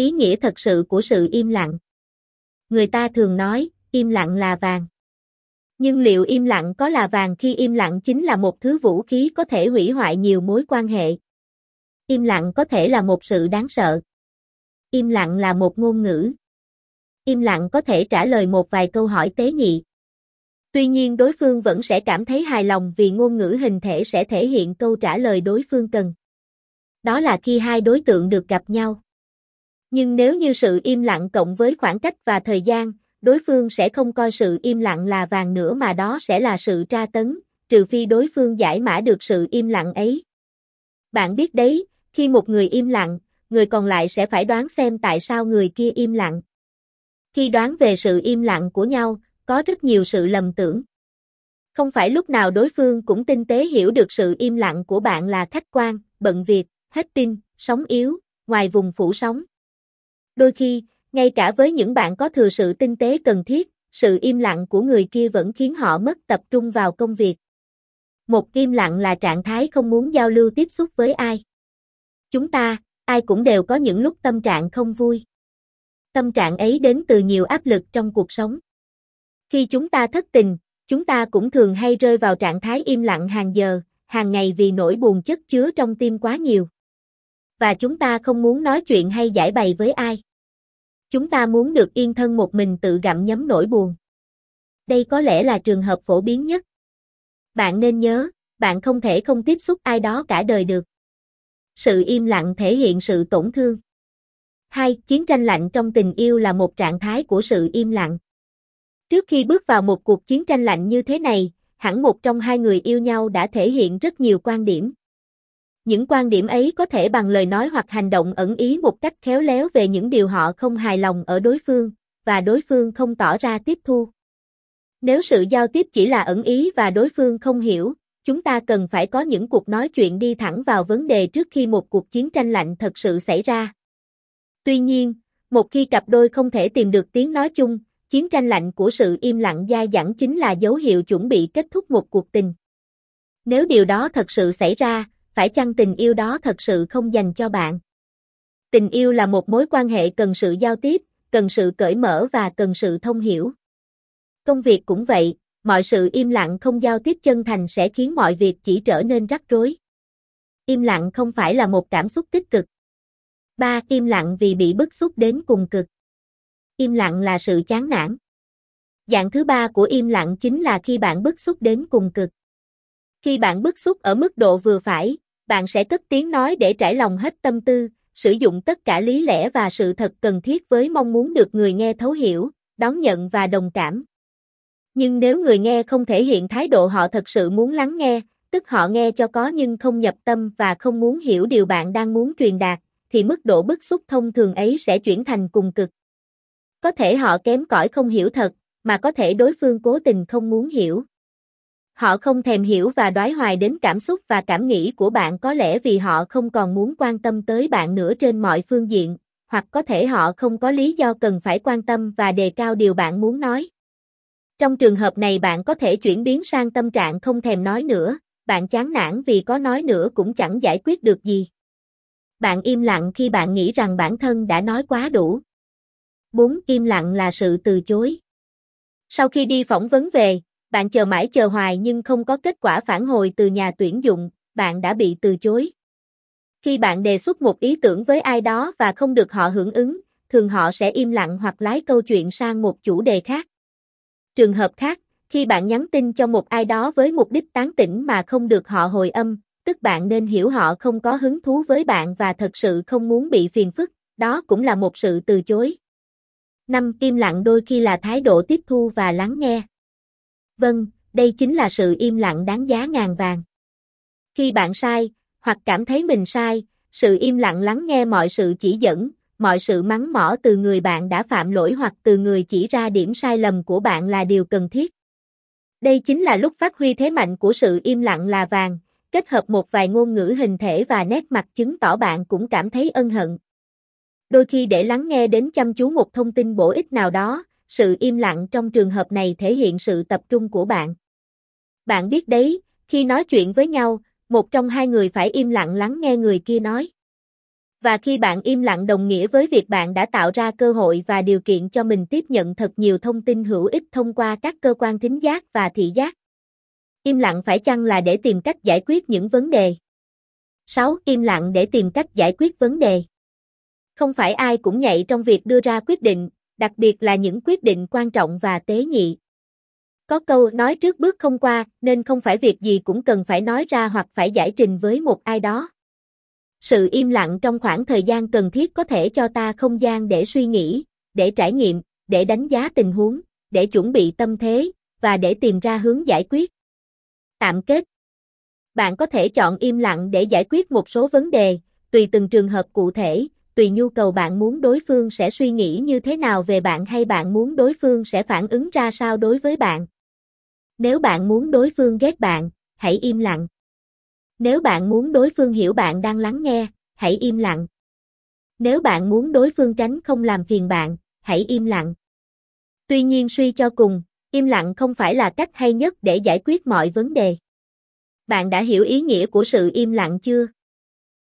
Ý nghĩa thật sự của sự im lặng. Người ta thường nói, im lặng là vàng. Nhưng liệu im lặng có là vàng khi im lặng chính là một thứ vũ khí có thể hủy hoại nhiều mối quan hệ? Im lặng có thể là một sự đáng sợ. Im lặng là một ngôn ngữ. Im lặng có thể trả lời một vài câu hỏi tế nhị. Tuy nhiên đối phương vẫn sẽ cảm thấy hài lòng vì ngôn ngữ hình thể sẽ thể hiện câu trả lời đối phương cần. Đó là khi hai đối tượng được gặp nhau. Nhưng nếu như sự im lặng cộng với khoảng cách và thời gian, đối phương sẽ không coi sự im lặng là vàng nữa mà đó sẽ là sự tra tấn, trừ phi đối phương giải mã được sự im lặng ấy. Bạn biết đấy, khi một người im lặng, người còn lại sẽ phải đoán xem tại sao người kia im lặng. Khi đoán về sự im lặng của nhau, có rất nhiều sự lầm tưởng. Không phải lúc nào đối phương cũng tinh tế hiểu được sự im lặng của bạn là khách quan, bận việc, hết tin, sống yếu, ngoài vùng phủ sóng. Đôi khi, ngay cả với những bạn có thừa sự tinh tế cần thiết, sự im lặng của người kia vẫn khiến họ mất tập trung vào công việc. Một im lặng là trạng thái không muốn giao lưu tiếp xúc với ai. Chúng ta, ai cũng đều có những lúc tâm trạng không vui. Tâm trạng ấy đến từ nhiều áp lực trong cuộc sống. Khi chúng ta thất tình, chúng ta cũng thường hay rơi vào trạng thái im lặng hàng giờ, hàng ngày vì nỗi buồn chất chứa trong tim quá nhiều. Và chúng ta không muốn nói chuyện hay giải bày với ai. Chúng ta muốn được yên thân một mình tự gặm nhấm nỗi buồn. Đây có lẽ là trường hợp phổ biến nhất. Bạn nên nhớ, bạn không thể không tiếp xúc ai đó cả đời được. Sự im lặng thể hiện sự tổn thương. 2. Chiến tranh lạnh trong tình yêu là một trạng thái của sự im lặng. Trước khi bước vào một cuộc chiến tranh lạnh như thế này, hẳn một trong hai người yêu nhau đã thể hiện rất nhiều quan điểm. Những quan điểm ấy có thể bằng lời nói hoặc hành động ẩn ý một cách khéo léo về những điều họ không hài lòng ở đối phương, và đối phương không tỏ ra tiếp thu. Nếu sự giao tiếp chỉ là ẩn ý và đối phương không hiểu, chúng ta cần phải có những cuộc nói chuyện đi thẳng vào vấn đề trước khi một cuộc chiến tranh lạnh thật sự xảy ra. Tuy nhiên, một khi cặp đôi không thể tìm được tiếng nói chung, chiến tranh lạnh của sự im lặng dai dẳng chính là dấu hiệu chuẩn bị kết thúc một cuộc tình. Nếu điều đó thật sự xảy ra, phải chăng tình yêu đó thật sự không dành cho bạn? Tình yêu là một mối quan hệ cần sự giao tiếp, cần sự cởi mở và cần sự thông hiểu. Công việc cũng vậy, mọi sự im lặng không giao tiếp chân thành sẽ khiến mọi việc chỉ trở nên rắc rối. Im lặng không phải là một cảm xúc tích cực. 3. Im lặng vì bị bức xúc đến cùng cực. Im lặng là sự chán nản. Dạng thứ ba của im lặng chính là khi bạn bức xúc đến cùng cực. Khi bạn bức xúc ở mức độ vừa phải, bạn sẽ cất tiếng nói để trải lòng hết tâm tư, sử dụng tất cả lý lẽ và sự thật cần thiết với mong muốn được người nghe thấu hiểu, đón nhận và đồng cảm. Nhưng nếu người nghe không thể hiện thái độ họ thật sự muốn lắng nghe, tức họ nghe cho có nhưng không nhập tâm và không muốn hiểu điều bạn đang muốn truyền đạt, thì mức độ bức xúc thông thường ấy sẽ chuyển thành cùng cực. Có thể họ kém cỏi không hiểu thật, mà có thể đối phương cố tình không muốn hiểu. Họ không thèm hiểu và đoái hoài đến cảm xúc và cảm nghĩ của bạn có lẽ vì họ không còn muốn quan tâm tới bạn nữa trên mọi phương diện, hoặc có thể họ không có lý do cần phải quan tâm và đề cao điều bạn muốn nói. Trong trường hợp này bạn có thể chuyển biến sang tâm trạng không thèm nói nữa, bạn chán nản vì có nói nữa cũng chẳng giải quyết được gì. Bạn im lặng khi bạn nghĩ rằng bản thân đã nói quá đủ. 4. Im lặng là sự từ chối. Sau khi đi phỏng vấn về, bạn chờ mãi chờ hoài nhưng không có kết quả phản hồi từ nhà tuyển dụng, bạn đã bị từ chối. Khi bạn đề xuất một ý tưởng với ai đó và không được họ hưởng ứng, thường họ sẽ im lặng hoặc lái câu chuyện sang một chủ đề khác. Trường hợp khác, khi bạn nhắn tin cho một ai đó với mục đích tán tỉnh mà không được họ hồi âm, tức bạn nên hiểu họ không có hứng thú với bạn và thật sự không muốn bị phiền phức, đó cũng là một sự từ chối. 5. Im lặng đôi khi là thái độ tiếp thu và lắng nghe. Vâng, đây chính là sự im lặng đáng giá ngàn vàng. Khi bạn sai, hoặc cảm thấy mình sai, sự im lặng lắng nghe mọi sự chỉ dẫn, mọi sự mắng mỏ từ người bạn đã phạm lỗi hoặc từ người chỉ ra điểm sai lầm của bạn là điều cần thiết. Đây chính là lúc phát huy thế mạnh của sự im lặng là vàng, kết hợp một vài ngôn ngữ hình thể và nét mặt chứng tỏ bạn cũng cảm thấy ân hận. Đôi khi để lắng nghe đến chăm chú một thông tin bổ ích nào đó, sự im lặng trong trường hợp này thể hiện sự tập trung của bạn. Bạn biết đấy, khi nói chuyện với nhau, một trong hai người phải im lặng lắng nghe người kia nói. Và khi bạn im lặng đồng nghĩa với việc bạn đã tạo ra cơ hội và điều kiện cho mình tiếp nhận thật nhiều thông tin hữu ích thông qua các cơ quan thính giác và thị giác. Im lặng phải chăng là để tìm cách giải quyết những vấn đề? 6. Im lặng để tìm cách giải quyết vấn đề. Không phải ai cũng nhạy trong việc đưa ra quyết định, đặc biệt là những quyết định quan trọng và tế nhị. Có câu nói trước bước không qua, nên không phải việc gì cũng cần phải nói ra hoặc phải giải trình với một ai đó. Sự im lặng trong khoảng thời gian cần thiết có thể cho ta không gian để suy nghĩ, để trải nghiệm, để đánh giá tình huống, để chuẩn bị tâm thế, và để tìm ra hướng giải quyết. Tạm kết Bạn có thể chọn im lặng để giải quyết một số vấn đề, tùy từng trường hợp cụ thể, tùy nhu cầu bạn muốn đối phương sẽ suy nghĩ như thế nào về bạn hay bạn muốn đối phương sẽ phản ứng ra sao đối với bạn. Nếu bạn muốn đối phương ghét bạn, hãy im lặng. Nếu bạn muốn đối phương hiểu bạn đang lắng nghe, hãy im lặng. Nếu bạn muốn đối phương tránh không làm phiền bạn, hãy im lặng. Tuy nhiên suy cho cùng, im lặng không phải là cách hay nhất để giải quyết mọi vấn đề. Bạn đã hiểu ý nghĩa của sự im lặng chưa?